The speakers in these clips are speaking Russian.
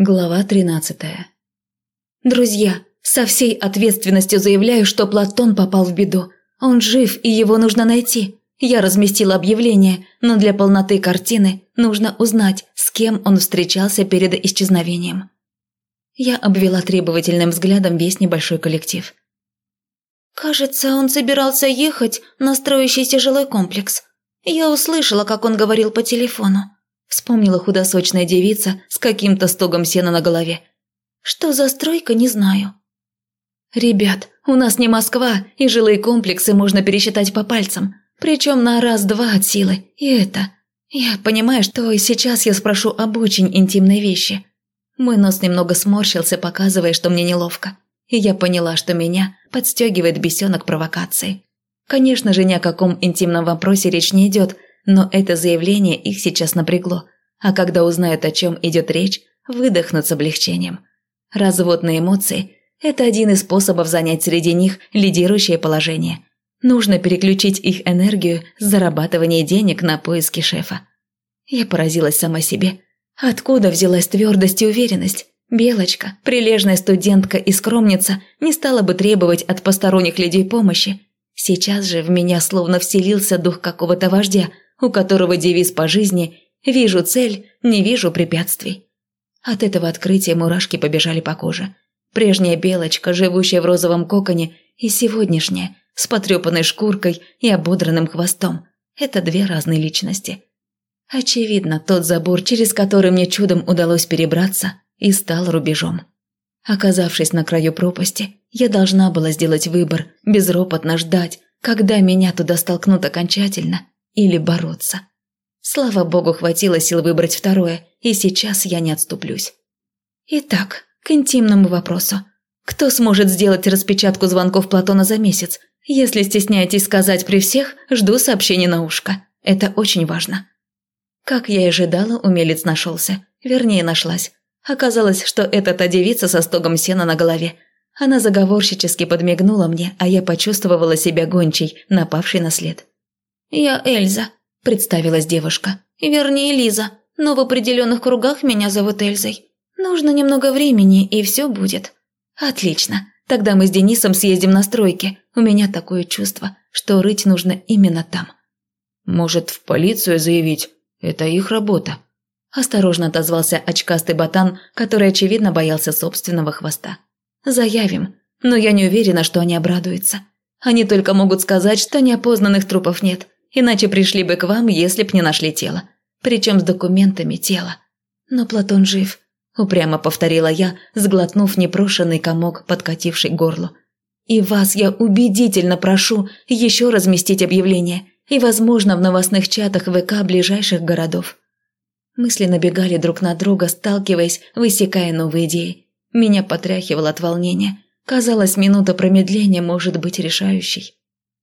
Глава тринадцатая. Друзья, со всей ответственностью заявляю, что Платон попал в беду. Он жив, и его нужно найти. Я разместила объявление, но для полноты картины нужно узнать, с кем он встречался перед исчезновением. Я обвела требовательным взглядом весь небольшой коллектив. «Кажется, он собирался ехать на строящийся жилой комплекс. Я услышала, как он говорил по телефону. Вспомнила худосочная девица с каким-то стогом сена на голове. Что за стройка, не знаю. Ребят, у нас не Москва, и жилые комплексы можно пересчитать по пальцам. Причем на раз-два от силы. И это... Я понимаю, что сейчас я спрошу об очень интимной вещи. Мой нос немного сморщился, показывая, что мне неловко. И я поняла, что меня подстегивает бесенок провокации. Конечно же, ни о каком интимном вопросе речь не идет – но это заявление их сейчас напрягло, а когда узнают, о чем идет речь, выдохнут с облегчением. Развод на эмоции – это один из способов занять среди них лидирующее положение. Нужно переключить их энергию с зарабатывания денег на поиски шефа. Я поразилась сама себе. Откуда взялась твердость и уверенность? Белочка, прилежная студентка и скромница, не стала бы требовать от посторонних людей помощи. Сейчас же в меня словно вселился дух какого-то вождя – у которого девиз по жизни «Вижу цель, не вижу препятствий». От этого открытия мурашки побежали по коже. Прежняя белочка, живущая в розовом коконе, и сегодняшняя, с потрепанной шкуркой и ободранным хвостом – это две разные личности. Очевидно, тот забор, через который мне чудом удалось перебраться, и стал рубежом. Оказавшись на краю пропасти, я должна была сделать выбор, безропотно ждать, когда меня туда столкнут окончательно или бороться. Слава богу, хватило сил выбрать второе, и сейчас я не отступлюсь. Итак, к интимному вопросу. Кто сможет сделать распечатку звонков Платона за месяц? Если стесняетесь сказать при всех, жду сообщения на ушко. Это очень важно. Как я и ожидала, умелец нашелся. Вернее, нашлась. Оказалось, что это та девица со стогом сена на голове. Она заговорщически подмигнула мне, а я почувствовала себя гончей, напавшей на след. «Я Эльза», – представилась девушка. «Вернее, Лиза, но в определенных кругах меня зовут Эльзой. Нужно немного времени, и все будет». «Отлично. Тогда мы с Денисом съездим на стройки. У меня такое чувство, что рыть нужно именно там». «Может, в полицию заявить? Это их работа». Осторожно отозвался очкастый ботан, который, очевидно, боялся собственного хвоста. «Заявим, но я не уверена, что они обрадуются. Они только могут сказать, что неопознанных трупов нет, Иначе пришли бы к вам, если б не нашли тело. Причем с документами тела. Но Платон жив, упрямо повторила я, сглотнув непрошенный комок, подкативший к горлу. И вас я убедительно прошу еще разместить объявление, и, возможно, в новостных чатах ВК ближайших городов. Мысли набегали друг на друга, сталкиваясь, высекая новые идеи. Меня потряхивало от волнения. Казалось, минута промедления может быть решающей.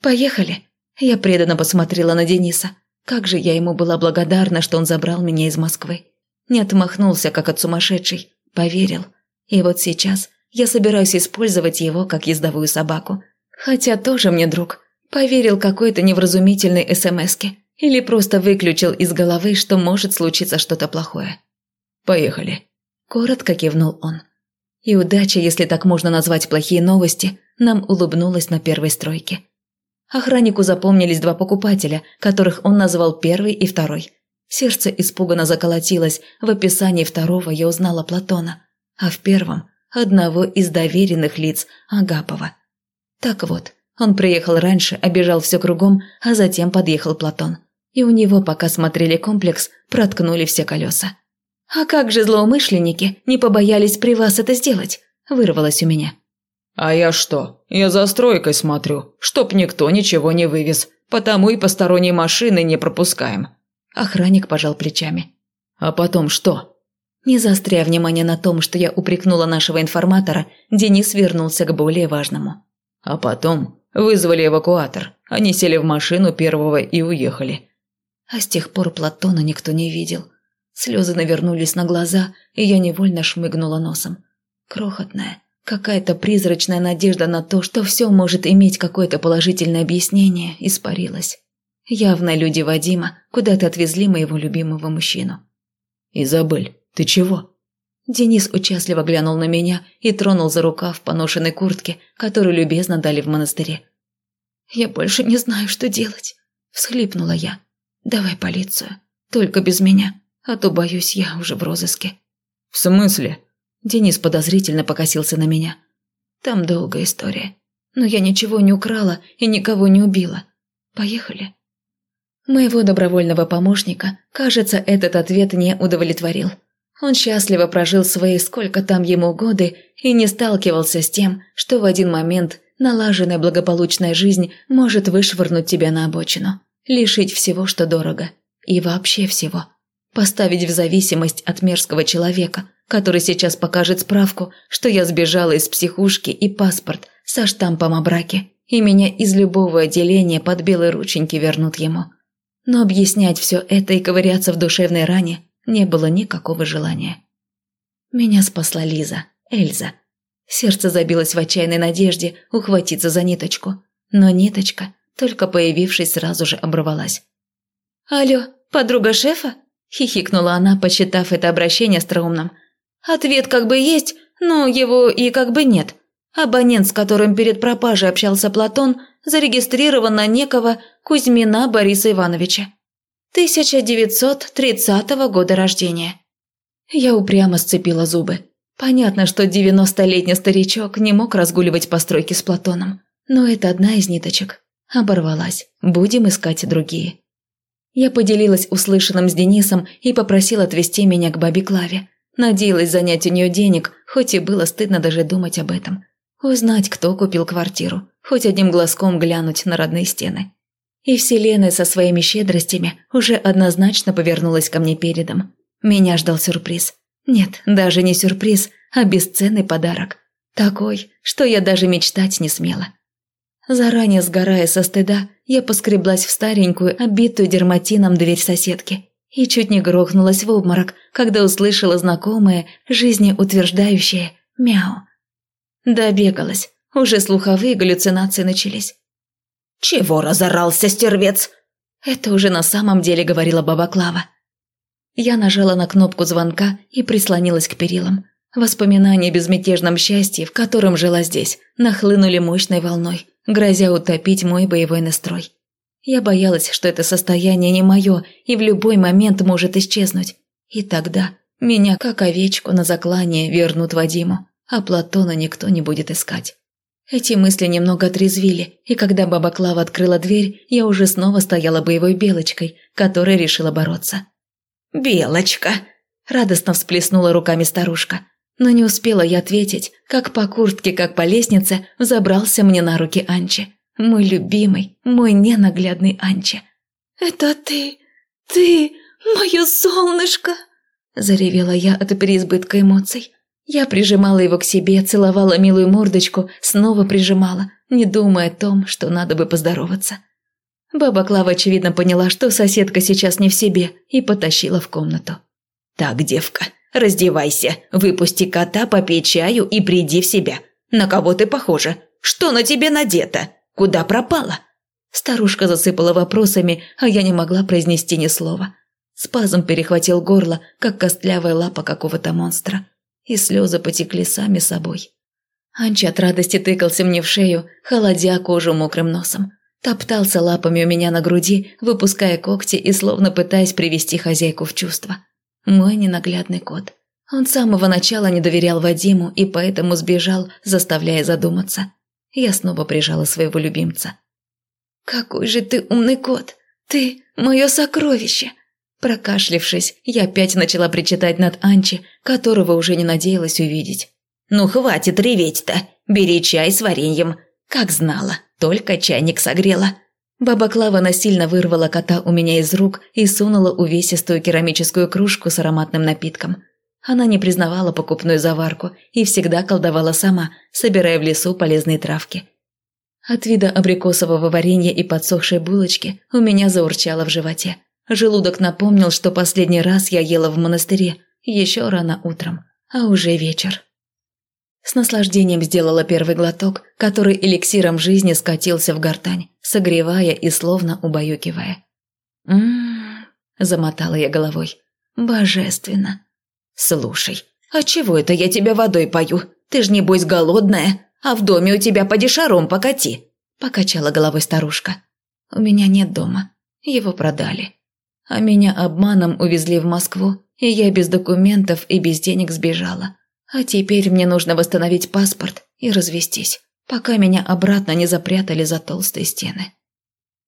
«Поехали!» Я преданно посмотрела на Дениса. Как же я ему была благодарна, что он забрал меня из Москвы. Не отмахнулся, как от сумасшедшей. Поверил. И вот сейчас я собираюсь использовать его как ездовую собаку. Хотя тоже мне друг. Поверил какой-то невразумительной СМСке. Или просто выключил из головы, что может случиться что-то плохое. «Поехали», – коротко кивнул он. И удача, если так можно назвать плохие новости, нам улыбнулась на первой стройке. Охраннику запомнились два покупателя, которых он назвал первый и второй. Сердце испуганно заколотилось, в описании второго я узнала Платона, а в первом – одного из доверенных лиц Агапова. Так вот, он приехал раньше, обежал все кругом, а затем подъехал Платон. И у него, пока смотрели комплекс, проткнули все колеса. «А как же злоумышленники не побоялись при вас это сделать?» – вырвалось у меня. «А я что? Я за стройкой смотрю, чтоб никто ничего не вывез, потому и посторонние машины не пропускаем». Охранник пожал плечами. «А потом что?» Не заостряя внимание на том, что я упрекнула нашего информатора, Денис вернулся к более важному. А потом вызвали эвакуатор. Они сели в машину первого и уехали. А с тех пор Платона никто не видел. Слезы навернулись на глаза, и я невольно шмыгнула носом. Крохотная, Какая-то призрачная надежда на то, что все может иметь какое-то положительное объяснение, испарилась. Явно люди Вадима куда-то отвезли моего любимого мужчину. «Изабель, ты чего?» Денис участливо глянул на меня и тронул за рукав поношенной куртки, которую любезно дали в монастыре. «Я больше не знаю, что делать», – всхлипнула я. «Давай полицию. Только без меня, а то, боюсь, я уже в розыске». «В смысле?» Денис подозрительно покосился на меня. «Там долгая история. Но я ничего не украла и никого не убила. Поехали». Моего добровольного помощника, кажется, этот ответ не удовлетворил. Он счастливо прожил свои сколько там ему годы и не сталкивался с тем, что в один момент налаженная благополучная жизнь может вышвырнуть тебя на обочину, лишить всего, что дорого, и вообще всего. Поставить в зависимость от мерзкого человека, который сейчас покажет справку, что я сбежала из психушки и паспорт со штампом о браке, и меня из любого отделения под белые рученьки вернут ему. Но объяснять все это и ковыряться в душевной ране не было никакого желания. Меня спасла Лиза, Эльза. Сердце забилось в отчаянной надежде ухватиться за ниточку. Но ниточка, только появившись, сразу же оборвалась. «Алло, подруга шефа?» – хихикнула она, посчитав это обращение остроумным. «Ответ как бы есть, но его и как бы нет. Абонент, с которым перед пропажей общался Платон, зарегистрирован на некого Кузьмина Бориса Ивановича. 1930 года рождения. Я упрямо сцепила зубы. Понятно, что девяностолетний старичок не мог разгуливать по стройке с Платоном. Но это одна из ниточек. Оборвалась. Будем искать другие. Я поделилась услышанным с Денисом и попросил отвезти меня к бабе Клаве. Надеялась занять у нее денег, хоть и было стыдно даже думать об этом. Узнать, кто купил квартиру, хоть одним глазком глянуть на родные стены. И Вселенная со своими щедростями уже однозначно повернулась ко мне передом. Меня ждал сюрприз. Нет, даже не сюрприз, а бесценный подарок. Такой, что я даже мечтать не смела. Заранее сгорая со стыда, я поскреблась в старенькую, обитую дерматином дверь соседки и чуть не грохнулась в обморок, когда услышала знакомое, жизнеутверждающее «мяу». Добегалась. Уже слуховые галлюцинации начались. «Чего разорался, стервец?» Это уже на самом деле говорила баба Клава. Я нажала на кнопку звонка и прислонилась к перилам. Воспоминания о безмятежном счастье, в котором жила здесь, нахлынули мощной волной, грозя утопить мой боевой настрой. Я боялась, что это состояние не мое и в любой момент может исчезнуть. И тогда меня, как овечку на заклание, вернут Вадиму а Платона никто не будет искать. Эти мысли немного отрезвили, и когда баба Клава открыла дверь, я уже снова стояла боевой белочкой, которая решила бороться. «Белочка!» – радостно всплеснула руками старушка. Но не успела я ответить, как по куртке, как по лестнице взобрался мне на руки Анчи. Мой любимый, мой ненаглядный Анчи. «Это ты! Ты! Мое солнышко!» – заревела я от переизбытка эмоций. Я прижимала его к себе, целовала милую мордочку, снова прижимала, не думая о том, что надо бы поздороваться. Баба Клава, очевидно, поняла, что соседка сейчас не в себе, и потащила в комнату. «Так, девка, раздевайся, выпусти кота, попей чаю и приди в себя. На кого ты похожа? Что на тебе надето? Куда пропала?» Старушка засыпала вопросами, а я не могла произнести ни слова. Спазм перехватил горло, как костлявая лапа какого-то монстра и слезы потекли сами собой. Анча от радости тыкался мне в шею, холодя кожу мокрым носом. Топтался лапами у меня на груди, выпуская когти и словно пытаясь привести хозяйку в чувство. Мой ненаглядный кот. Он с самого начала не доверял Вадиму и поэтому сбежал, заставляя задуматься. Я снова прижала своего любимца. «Какой же ты умный кот! Ты – мое сокровище!» Прокашлившись, я опять начала причитать над Анчи, которого уже не надеялась увидеть. «Ну хватит реветь-то! Бери чай с вареньем!» Как знала, только чайник согрела. Баба Клава насильно вырвала кота у меня из рук и сунула увесистую керамическую кружку с ароматным напитком. Она не признавала покупную заварку и всегда колдовала сама, собирая в лесу полезные травки. От вида абрикосового варенья и подсохшей булочки у меня заурчало в животе. Желудок напомнил, что последний раз я ела в монастыре, еще рано утром, а уже вечер. С наслаждением сделала первый глоток, который эликсиром жизни скатился в гортань, согревая и словно убаюкивая. «М-м-м», замотала я головой. «Божественно!» «Слушай, «А чего это я тебя водой пою? Ты ж небось голодная, а в доме у тебя поди шаром покати», – покачала головой старушка. «У меня нет дома. Его продали. А меня обманом увезли в Москву, и я без документов и без денег сбежала. А теперь мне нужно восстановить паспорт и развестись, пока меня обратно не запрятали за толстые стены».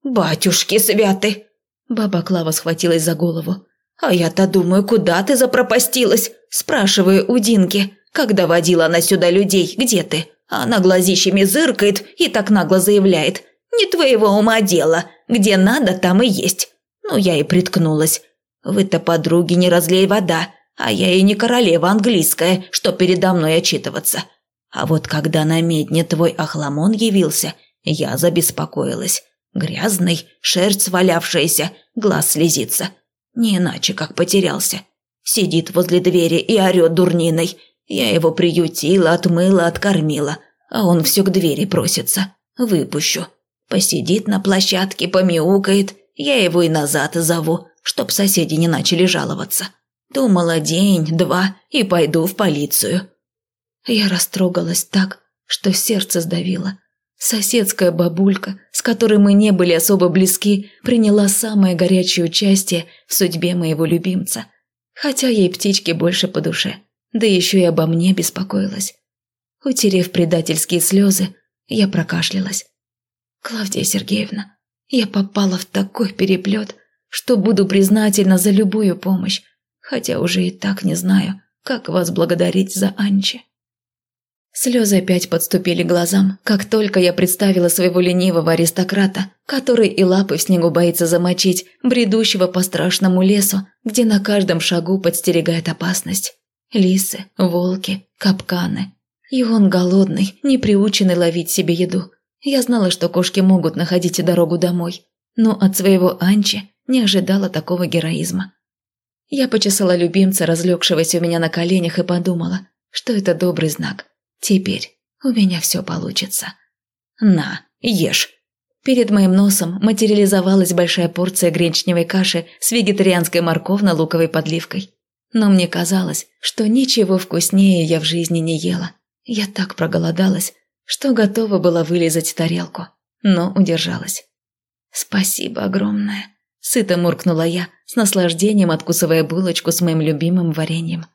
«Батюшки святы!» Баба Клава схватилась за голову. «А я-то думаю, куда ты запропастилась?» Спрашиваю у Динки, когда водила она сюда людей, где ты? Она глазищами зыркает и так нагло заявляет. «Не твоего ума дело. Где надо, там и есть». Ну, я и приткнулась. «Вы-то, подруги, не разлей вода, а я и не королева английская, что передо мной отчитываться. А вот когда на медне твой охламон явился, я забеспокоилась. Грязный, шерсть свалявшаяся, глаз слезится. Не иначе, как потерялся. Сидит возле двери и орёт дурниной. Я его приютила, отмыла, откормила, а он все к двери просится. Выпущу. Посидит на площадке, помяукает, я его и назад зову, чтоб соседи не начали жаловаться. Думала день, два и пойду в полицию. Я растрогалась так, что сердце сдавило. Соседская бабулька, с которой мы не были особо близки, приняла самое горячее участие в судьбе моего любимца. Хотя ей птички больше по душе, да еще и обо мне беспокоилась. Утерев предательские слезы, я прокашлялась. «Клавдия Сергеевна, я попала в такой переплет, что буду признательна за любую помощь, хотя уже и так не знаю, как вас благодарить за Анчи». Слезы опять подступили глазам, как только я представила своего ленивого аристократа, который и лапы в снегу боится замочить, бредущего по страшному лесу, где на каждом шагу подстерегает опасность. Лисы, волки, капканы. И он голодный, не приученный ловить себе еду. Я знала, что кошки могут находить дорогу домой, но от своего Анчи не ожидала такого героизма. Я почесала любимца, разлегшегося у меня на коленях, и подумала, что это добрый знак – Теперь у меня все получится. На, ешь. Перед моим носом материализовалась большая порция гречневой каши с вегетарианской морковно-луковой подливкой. Но мне казалось, что ничего вкуснее я в жизни не ела. Я так проголодалась, что готова была вылезать тарелку, но удержалась. «Спасибо огромное», – сыто муркнула я, с наслаждением откусывая булочку с моим любимым вареньем.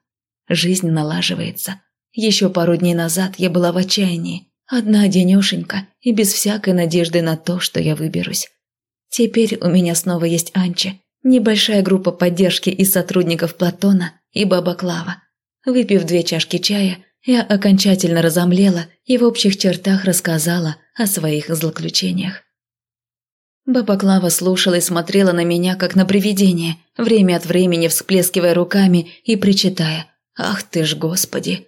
Жизнь налаживается. Еще пару дней назад я была в отчаянии, одна денешенька и без всякой надежды на то, что я выберусь. Теперь у меня снова есть Анча, небольшая группа поддержки из сотрудников Платона и Баба Клава. Выпив две чашки чая, я окончательно разомлела и в общих чертах рассказала о своих злоключениях. Баба Клава слушала и смотрела на меня, как на привидение, время от времени всплескивая руками и причитая «Ах ты ж, Господи!»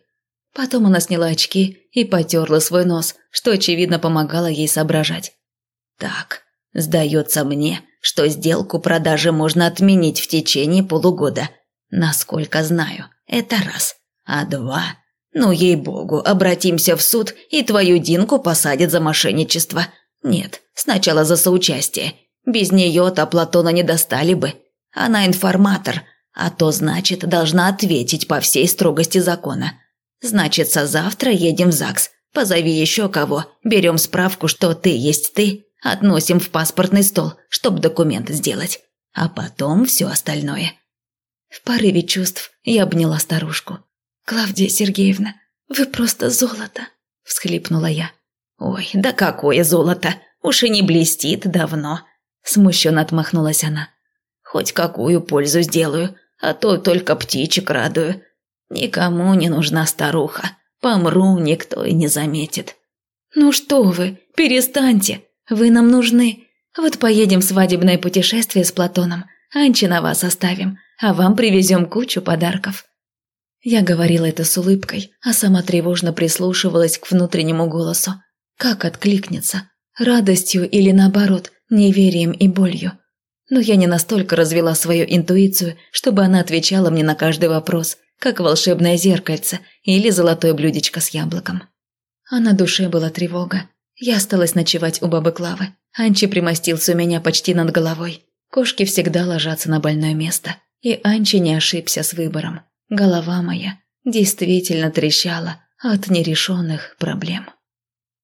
Потом она сняла очки и потерла свой нос, что, очевидно, помогало ей соображать. «Так, сдается мне, что сделку продажи можно отменить в течение полугода. Насколько знаю, это раз. А два... Ну, ей-богу, обратимся в суд, и твою Динку посадят за мошенничество. Нет, сначала за соучастие. Без нее-то Платона не достали бы. Она информатор, а то, значит, должна ответить по всей строгости закона. Значит, со завтра едем в ЗАГС. Позови еще кого. Берем справку, что ты есть ты. Относим в паспортный стол, чтобы документ сделать. А потом все остальное. В порыве чувств я обняла старушку. «Клавдия Сергеевна, вы просто золото!» – всхлипнула я. «Ой, да какое золото! Уж и не блестит давно!» – смущенно отмахнулась она. «Хоть какую пользу сделаю, а то только птичек радую. Никому не нужна старуха. Помру, никто и не заметит. Ну что вы, перестаньте. Вы нам нужны. Вот поедем в свадебное путешествие с Платоном. Анчи на вас оставим, а вам привезем кучу подарков. Я говорила это с улыбкой, а сама тревожно прислушивалась к внутреннему голосу. Как откликнется? Радостью или наоборот, неверием и болью? Но я не настолько развела свою интуицию, чтобы она отвечала мне на каждый вопрос – как волшебное зеркальце или золотое блюдечко с яблоком. А на душе была тревога. Я осталась ночевать у бабы Клавы. Анчи примостился у меня почти над головой. Кошки всегда ложатся на больное место. И Анчи не ошибся с выбором. Голова моя действительно трещала от нерешенных проблем.